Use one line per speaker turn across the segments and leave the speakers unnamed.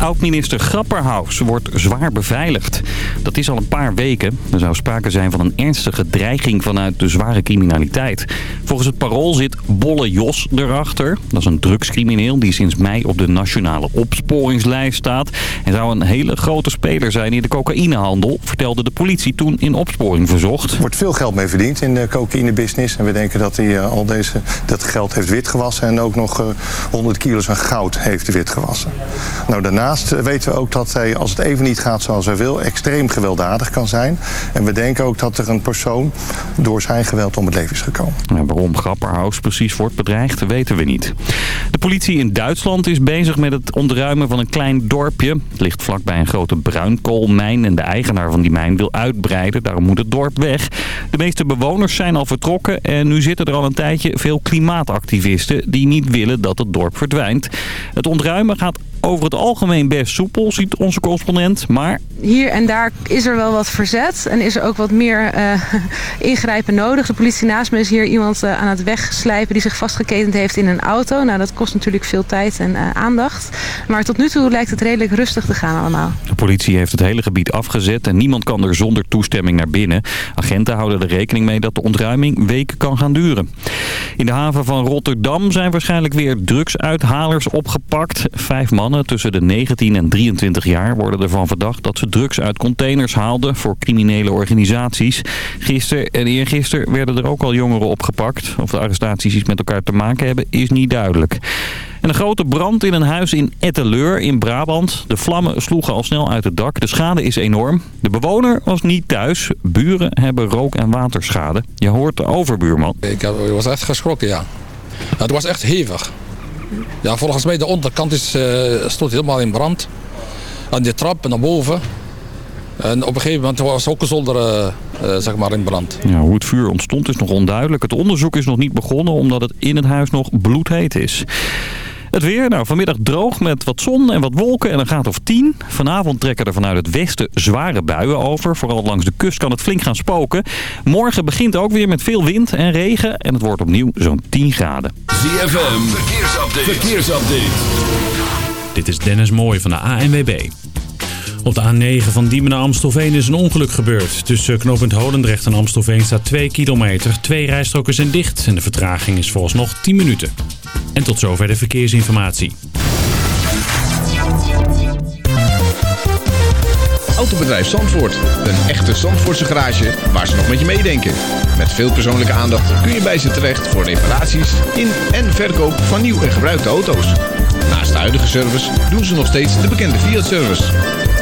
Oud-minister Grapperhaus wordt zwaar beveiligd. Dat is al een paar weken. Er zou sprake zijn van een ernstige dreiging vanuit de zware criminaliteit. Volgens het parool zit Bolle Jos erachter. Dat is een drugscrimineel die sinds mei op de nationale opsporingslijst staat. En zou een hele grote speler zijn in de cocaïnehandel, vertelde de politie toen in opsporing verzocht.
Er wordt veel geld mee verdiend in de cocaïnebusiness. En we denken dat hij eh, al deze, dat geld heeft witgewassen en ook nog 100 eh, kilo's aan goud heeft witgewassen. Nou, daarna Daarnaast weten we ook dat hij, als het even niet gaat zoals hij wil... extreem gewelddadig kan zijn. En we denken ook dat er een persoon door zijn geweld om het leven is gekomen.
waarom Grapperhaus precies wordt bedreigd, weten we niet. De politie in Duitsland is bezig met het ontruimen van een klein dorpje. Het ligt vlakbij een grote bruinkoolmijn en de eigenaar van die mijn wil uitbreiden. Daarom moet het dorp weg. De meeste bewoners zijn al vertrokken en nu zitten er al een tijdje veel klimaatactivisten... die niet willen dat het dorp verdwijnt. Het ontruimen gaat over het algemeen best soepel, ziet onze correspondent. Maar...
Hier en daar is er wel wat verzet en is er ook wat meer uh, ingrijpen nodig. De politie naast me is hier iemand uh, aan het wegslijpen die zich vastgeketend heeft in een auto. Nou, dat kost natuurlijk veel tijd en uh, aandacht. Maar tot nu toe lijkt het redelijk rustig te gaan allemaal.
De politie heeft het hele gebied afgezet en niemand kan er zonder toestemming naar binnen. Agenten houden er rekening mee dat de ontruiming weken kan gaan duren. In de haven van Rotterdam zijn waarschijnlijk weer drugsuithalers opgepakt. Vijf man tussen de 19 en 23 jaar worden ervan verdacht dat ze drugs uit containers haalden voor criminele organisaties. Gisteren en eergisteren werden er ook al jongeren opgepakt. Of de arrestaties iets met elkaar te maken hebben is niet duidelijk. En een grote brand in een huis in Etteleur in Brabant. De vlammen sloegen al snel uit het dak. De schade is enorm. De bewoner was niet thuis. Buren hebben rook- en waterschade. Je hoort de overbuurman.
Ik was echt geschrokken, ja. Het was echt hevig. Ja, volgens mij de onderkant is, uh, stond helemaal in brand. En die trap naar boven. En op een gegeven moment was ook een zolder uh, uh, zeg maar in brand.
Ja, hoe het vuur ontstond is nog onduidelijk. Het onderzoek is nog niet begonnen omdat het in het huis nog bloedheet is. Het weer, nou vanmiddag droog met wat zon en wat wolken en een graad of 10. Vanavond trekken er vanuit het westen zware buien over. Vooral langs de kust kan het flink gaan spoken. Morgen begint ook weer met veel wind en regen en het wordt opnieuw zo'n 10 graden.
ZFM, verkeersupdate. verkeersupdate.
Dit is Dennis Mooij van de ANWB. Op de A9 van Diemen naar Amstelveen is een ongeluk gebeurd. Tussen knooppunt Holendrecht en Amstelveen staat 2 kilometer. Twee rijstroken zijn dicht en de vertraging is nog 10 minuten. En tot zover de verkeersinformatie.
Autobedrijf Zandvoort. Een echte Zandvoortse garage waar ze nog met je meedenken. Met veel persoonlijke aandacht kun je bij ze terecht voor reparaties in en verkoop van nieuw en gebruikte auto's. Naast de huidige service doen ze nog steeds de bekende Fiat-service.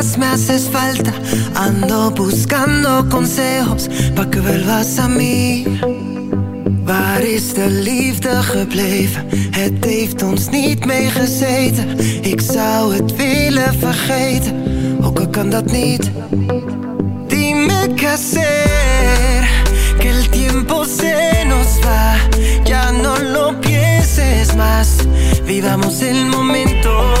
más me haces falta. Ando buscando consejos pa' que vuelvas a mí. Waar is de liefde gebleven? Het heeft ons niet meegezeten. Ik zou het willen vergeten, ook al kan dat niet. Dime qué hacer, que el tiempo se nos va. Ya no lo pienses más, vivamos el momento.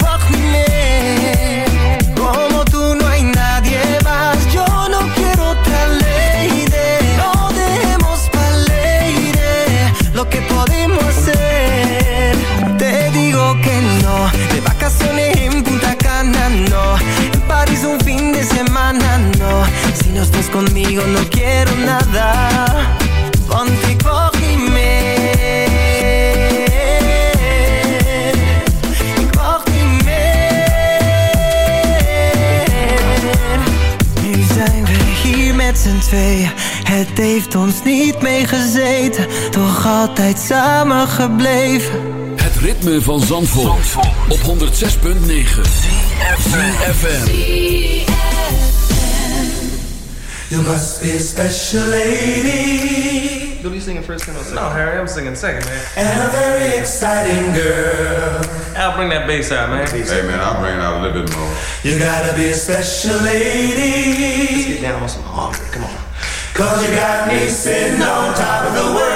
conmigo no quiero nada. Want ik wacht niet meer Ik wacht niet meer Nu zijn we hier met z'n tweeën. Het heeft ons niet meegezeten Toch altijd samen gebleven.
Het ritme van Zandvoort, op 106.9 FM.
You must be a special lady.
Who you singing first and No, Harry, I'm singing second, man.
And a very exciting girl.
I'll bring that bass out, man.
Hey man, I'll bring it out a little bit more.
You gotta be a special lady.
Let's get down on some hungry. Come on.
Cause you got me sitting on top of the world.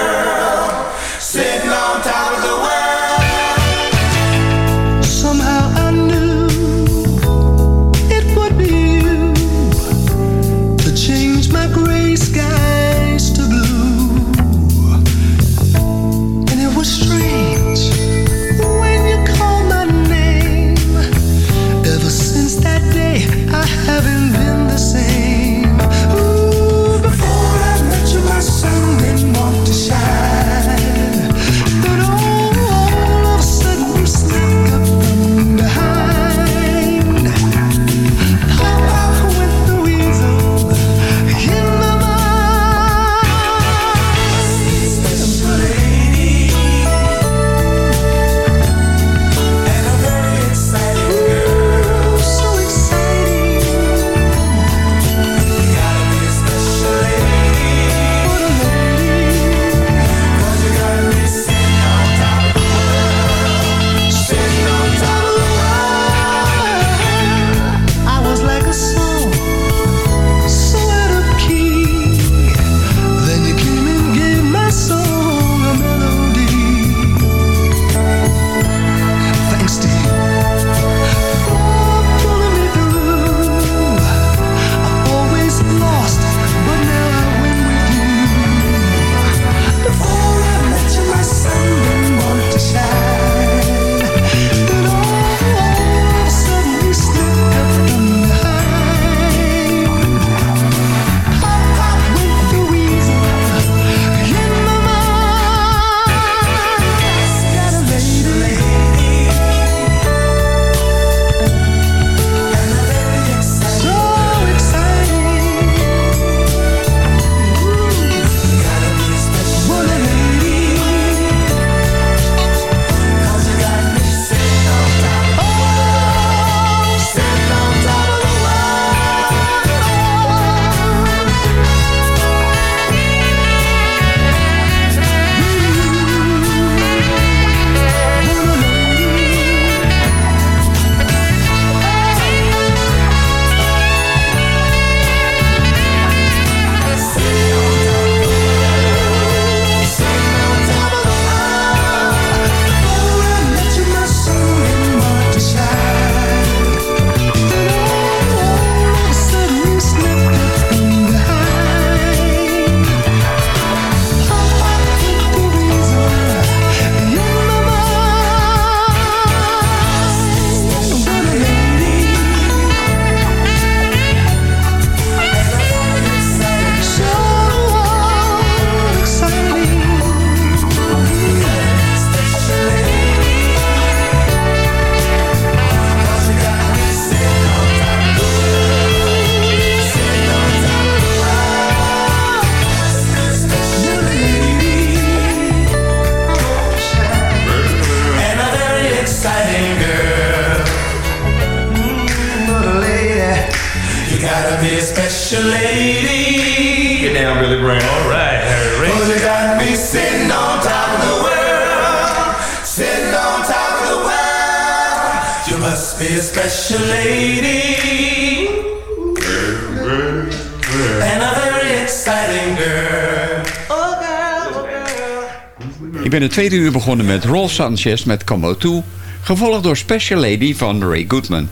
Tweede uur begonnen met Rolf Sanchez met Como Toe, gevolgd door Special Lady van Ray Goodman.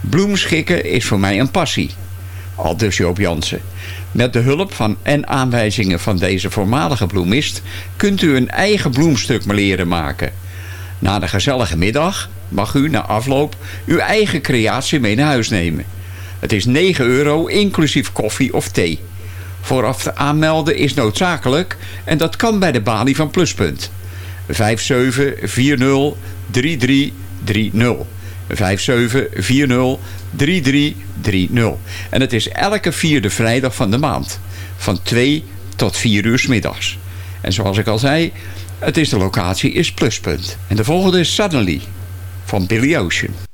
Bloemschikken is voor mij een passie. Al dus Joop Jansen. Met de hulp van en aanwijzingen van deze voormalige bloemist... kunt u een eigen bloemstuk leren maken. Na de gezellige middag mag u na afloop uw eigen creatie mee naar huis nemen. Het is 9 euro inclusief koffie of thee. Vooraf te aanmelden is noodzakelijk en dat kan bij de balie van Pluspunt. 57403330. 57403330. En het is elke vierde vrijdag van de maand. Van 2 tot 4 uur middags. En zoals ik al zei, het is de locatie is Pluspunt. En de volgende is Suddenly van Billy Ocean.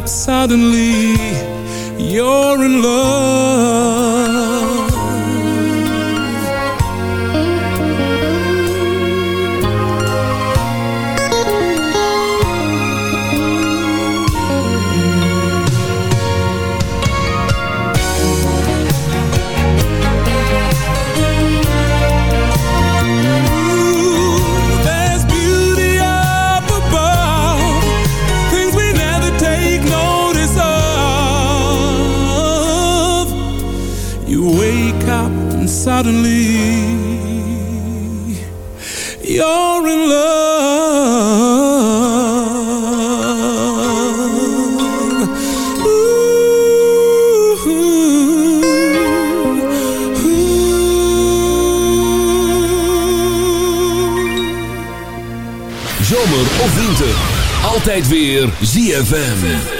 Up suddenly, suddenly you're in love.
Zomer of winter.
altijd weer ZFM.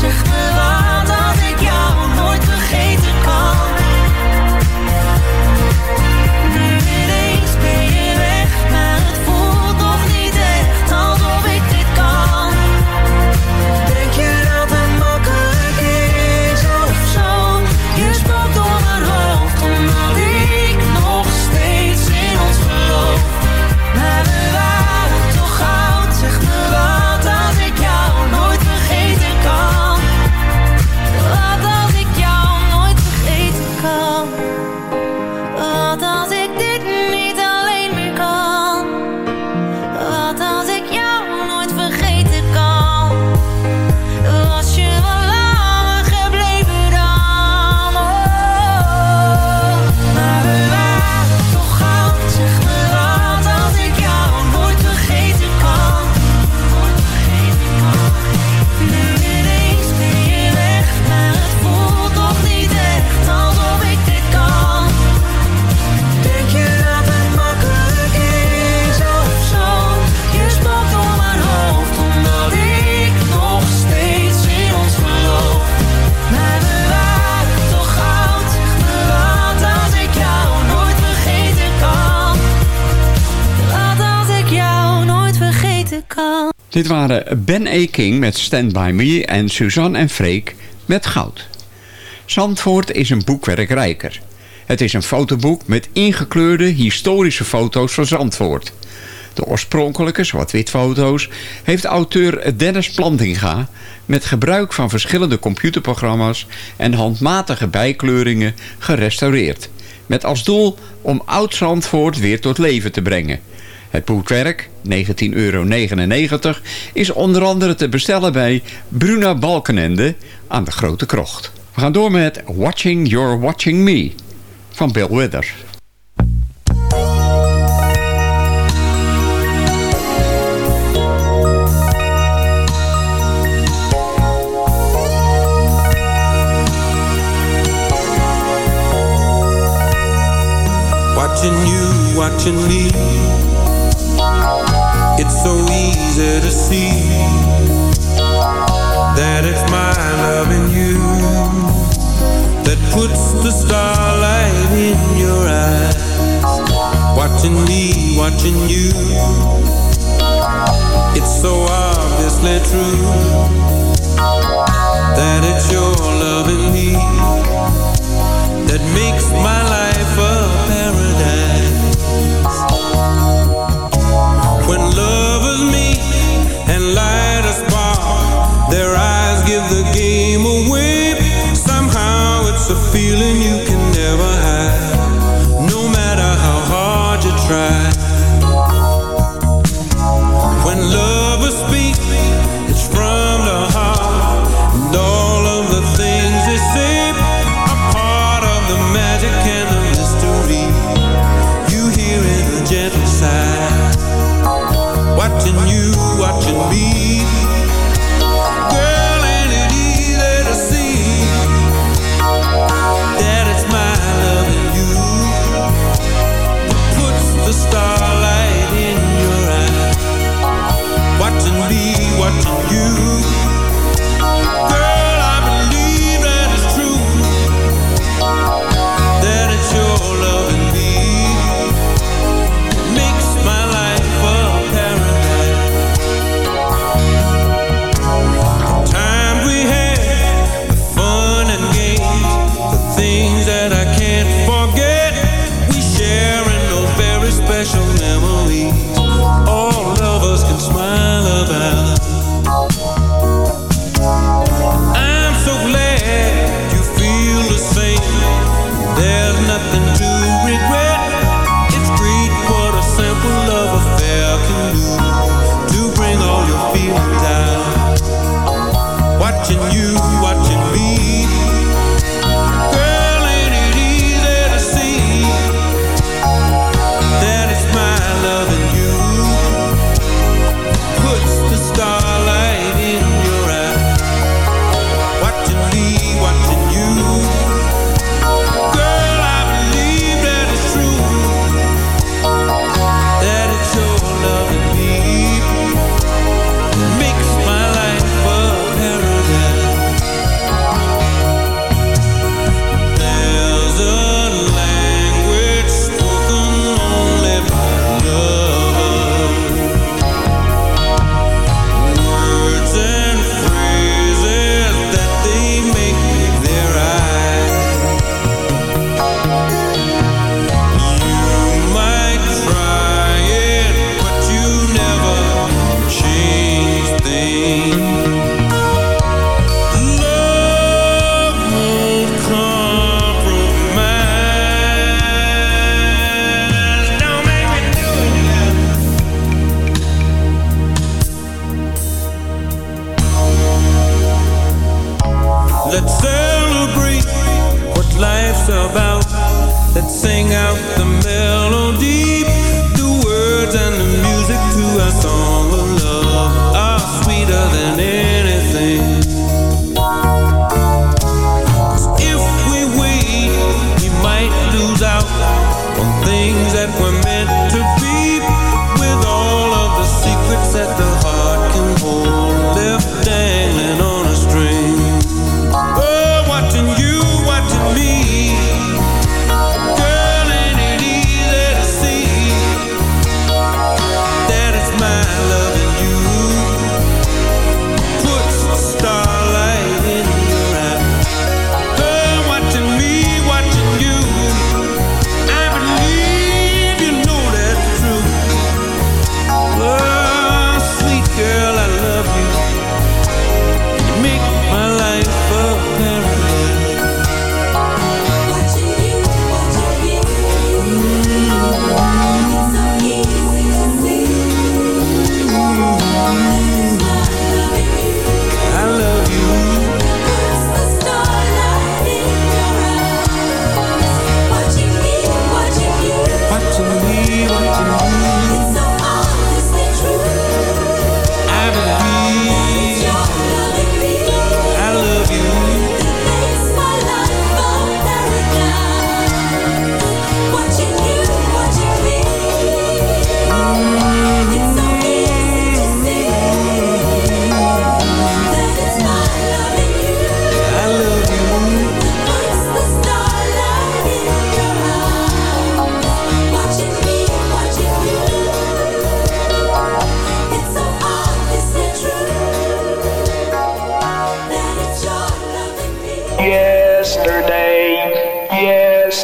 goud, zeg me
Dit waren Ben Eking King met Stand By Me en Suzanne en Freek met Goud. Zandvoort is een boekwerkrijker. Het is een fotoboek met ingekleurde historische foto's van Zandvoort. De oorspronkelijke zwart-wit foto's heeft auteur Dennis Plantinga... met gebruik van verschillende computerprogramma's en handmatige bijkleuringen gerestaureerd. Met als doel om oud Zandvoort weer tot leven te brengen. Het boekwerk, 19,99 euro, is onder andere te bestellen bij Bruna Balkenende aan de Grote Krocht. We gaan door met Watching You're Watching Me van Bill Withers.
Watching you, watching me so easy to see that it's my loving you that puts the starlight in your eyes, watching me, watching you. It's so obviously true that it's your loving me that makes my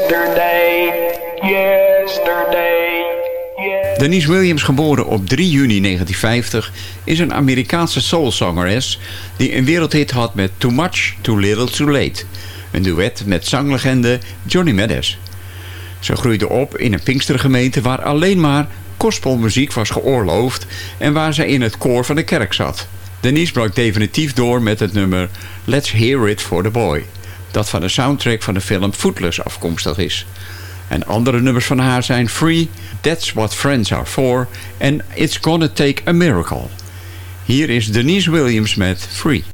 yesterday, yesterday.
Denise Williams, geboren op 3 juni 1950, is een Amerikaanse soulzangeres die een wereldhit had met Too Much, Too Little, Too Late. Een duet met zanglegende Johnny Medes. Ze groeide op in een Pinkstergemeente waar alleen maar gospelmuziek was geoorloofd en waar zij in het koor van de kerk zat. Denise brak definitief door met het nummer Let's Hear It for the Boy, dat van de soundtrack van de film Footloose afkomstig is. En andere nummers van haar zijn Free, That's What Friends Are For en It's Gonna Take a Miracle. Hier is Denise Williams met Free.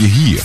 Je hier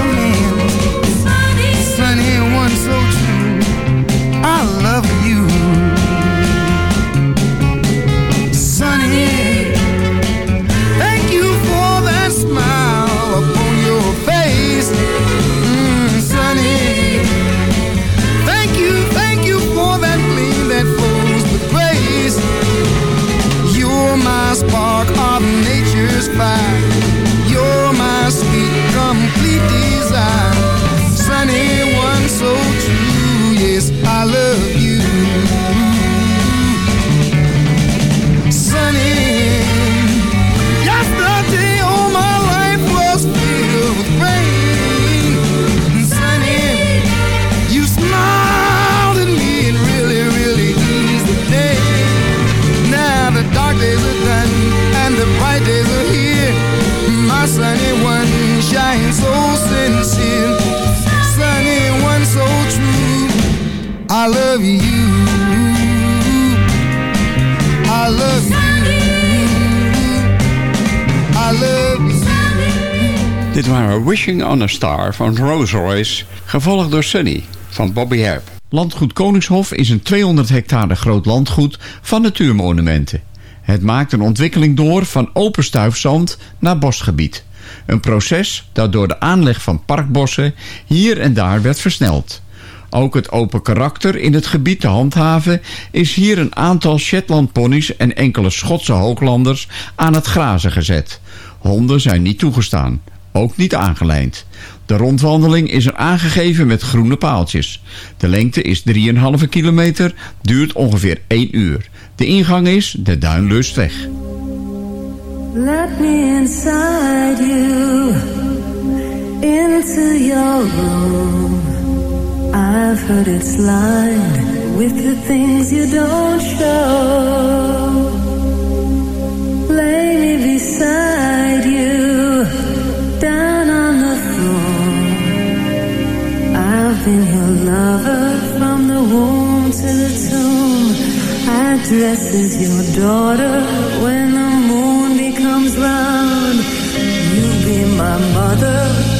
on Star van Rolls Royce, gevolgd door Sunny van Bobby Herb. Landgoed Koningshof is een 200 hectare groot landgoed van natuurmonumenten. Het maakt een ontwikkeling door van open stuifzand naar bosgebied. Een proces dat door de aanleg van parkbossen hier en daar werd versneld. Ook het open karakter in het gebied te handhaven is hier een aantal Shetland ponies en enkele Schotse hooglanders aan het grazen gezet. Honden zijn niet toegestaan, ook niet aangelijnd. De rondwandeling is er aangegeven met groene paaltjes. De lengte is 3,5 kilometer, duurt ongeveer 1 uur. De ingang is de Duinlustweg.
Let me inside you, into your room. I've heard it's lined with the things you don't show. I dress your daughter when the moon becomes round. You be my mother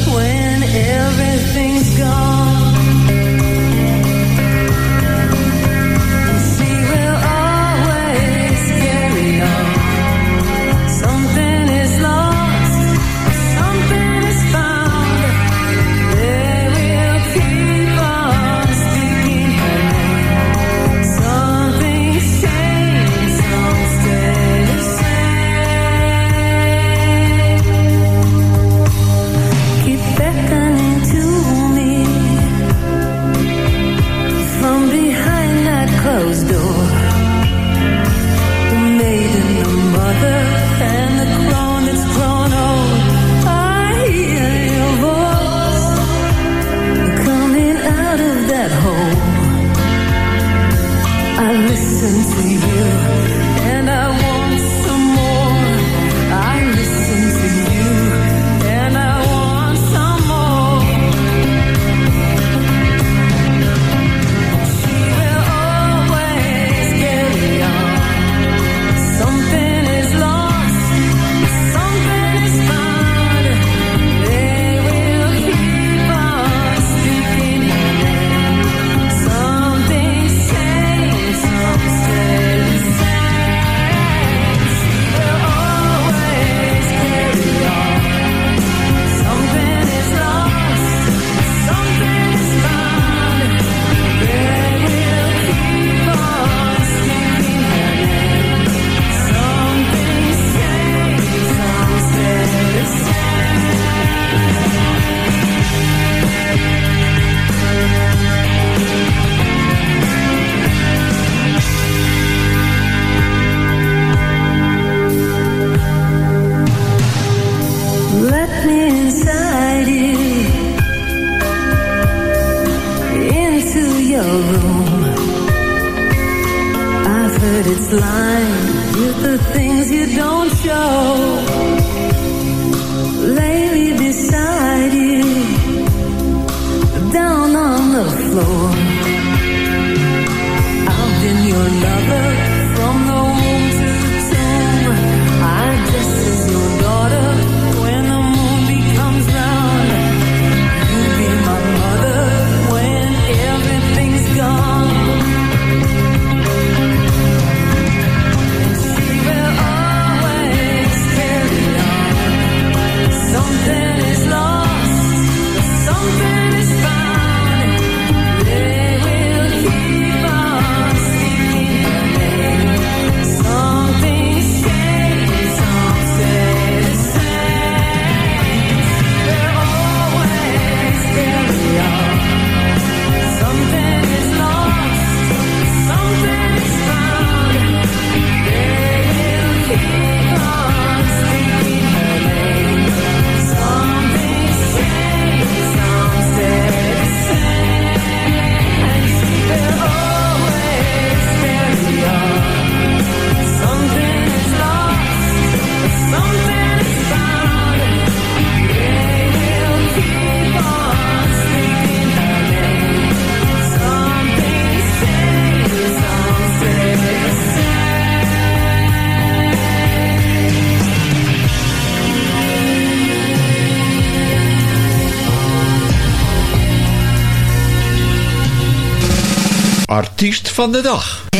Artiest van de dag.
Er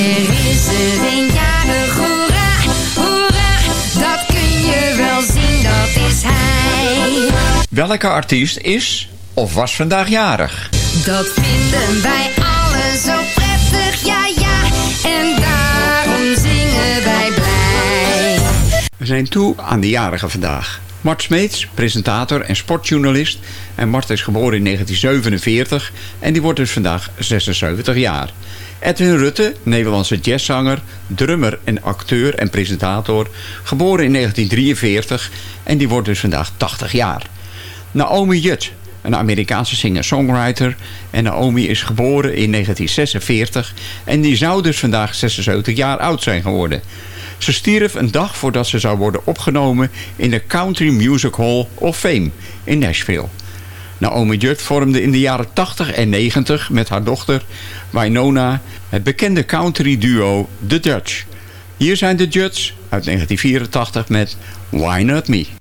is er een jarig, hoera, hoera, dat kun je wel zien, dat is hij.
Welke artiest is of was vandaag jarig?
Dat vinden wij allen zo prettig, ja ja, en daarom zingen wij blij.
We zijn toe aan de jarigen vandaag. Mart Smeets, presentator en sportjournalist. En Mart is geboren in 1947 en die wordt dus vandaag 76 jaar. Edwin Rutte, Nederlandse jazzzanger, drummer en acteur en presentator. Geboren in 1943 en die wordt dus vandaag 80 jaar. Naomi Judd, een Amerikaanse singer-songwriter. En Naomi is geboren in 1946 en die zou dus vandaag 76 jaar oud zijn geworden. Ze stierf een dag voordat ze zou worden opgenomen in de Country Music Hall of Fame in Nashville. Naomi Judd vormde in de jaren 80 en 90 met haar dochter Wynona het bekende country duo The Dutch. Hier zijn de Judds uit 1984 met Why Not Me.